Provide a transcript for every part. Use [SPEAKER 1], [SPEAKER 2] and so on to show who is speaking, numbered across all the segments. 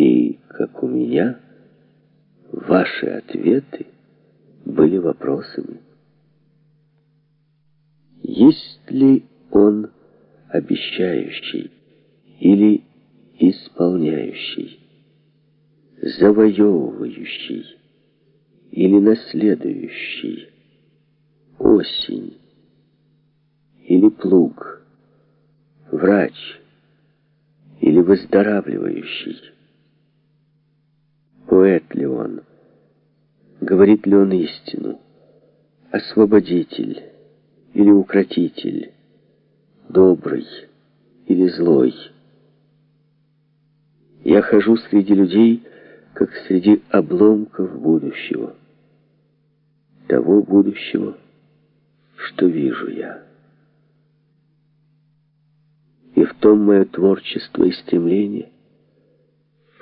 [SPEAKER 1] И, как у меня, ваши ответы были вопросами. Есть ли он обещающий или исполняющий, завоевывающий или наследующий, осень или плуг, врач или выздоравливающий? Поэт ли он? Говорит ли он истину? Освободитель или укротитель? Добрый или злой? Я хожу среди людей, как среди обломков будущего. Того будущего, что вижу я. И в том мое творчество и стремление,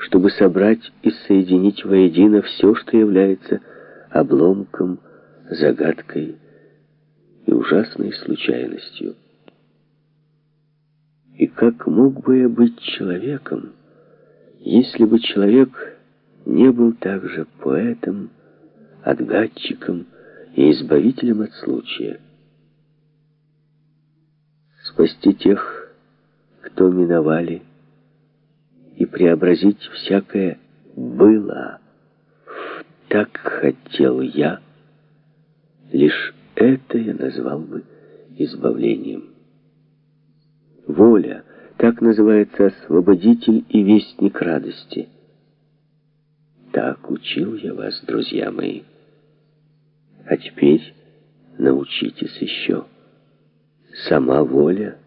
[SPEAKER 1] чтобы собрать и соединить воедино все, что является обломком, загадкой и ужасной случайностью. И как мог бы я быть человеком, если бы человек не был также поэтом, отгадчиком и избавителем от случая? Спасти тех, кто миновали, преобразить всякое «было» «так хотел я», лишь это я назвал бы избавлением. Воля — так называется освободитель и вестник радости. Так учил я вас, друзья мои. А теперь научитесь еще. Сама воля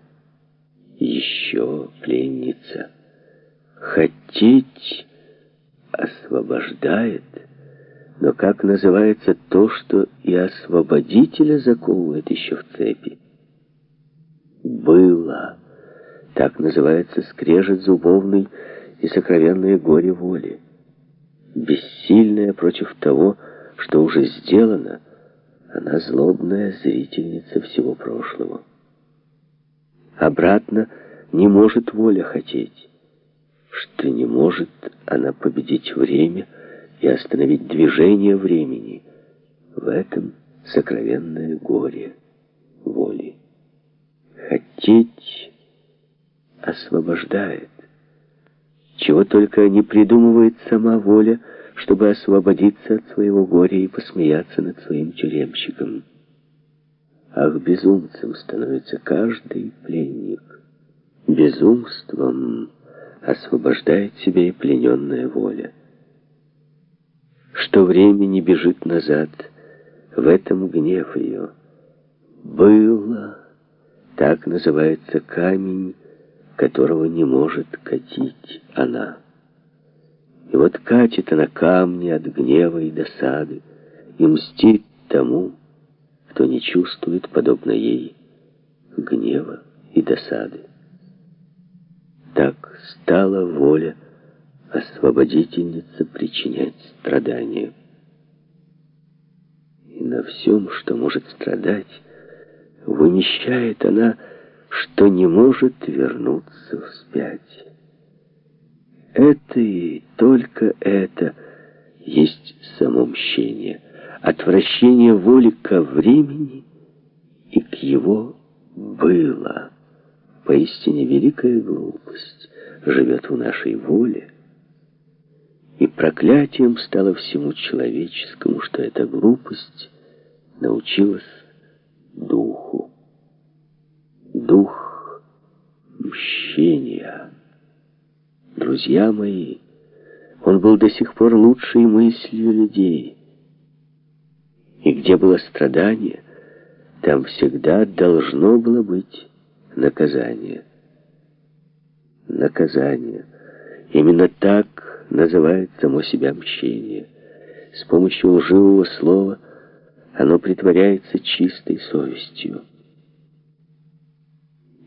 [SPEAKER 1] еще пленница. Хотеть освобождает, но как называется то, что и освободителя заковывает еще в цепи? Было. Так называется скрежет зубовный и сокровенное горе воли. Бессильная против того, что уже сделано, она злобная зрительница всего прошлого. Обратно не может воля хотеть, что не может она победить время и остановить движение времени. В этом сокровенное горе воли. Хотеть освобождает. Чего только не придумывает сама воля, чтобы освободиться от своего горя и посмеяться над своим тюремщиком. Ах, безумцем становится каждый пленник. Безумством освобождает себя и плененная воля. Что время не бежит назад, в этом гнев ее. Было, так называется камень, которого не может катить она. И вот катит она камни от гнева и досады и мстит тому, кто не чувствует, подобно ей, гнева и досады. Так стала воля освободительница причинять страдания. И на всем, что может страдать, вымещает она что не может вернуться вспять. Это и только это есть само мщение, отвращение воли ко времени и к его «было». Поистине великая глупость живет в нашей воле, и проклятием стало всему человеческому, что эта глупость научилась духу дух мщения. Друзья мои, он был до сих пор лучшей мыслью людей. И где было страдание, там всегда должно было быть наказание. Наказание. Именно так называет само себя мщение. С помощью лживого слова оно притворяется чистой совестью.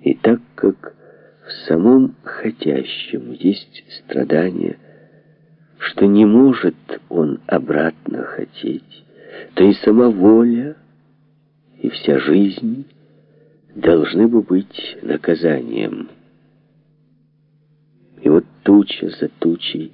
[SPEAKER 1] И так как в самом хотящем есть страдание, что не может он обратно хотеть, то и сама воля, и вся жизнь должны бы быть наказанием. И вот туча за тучей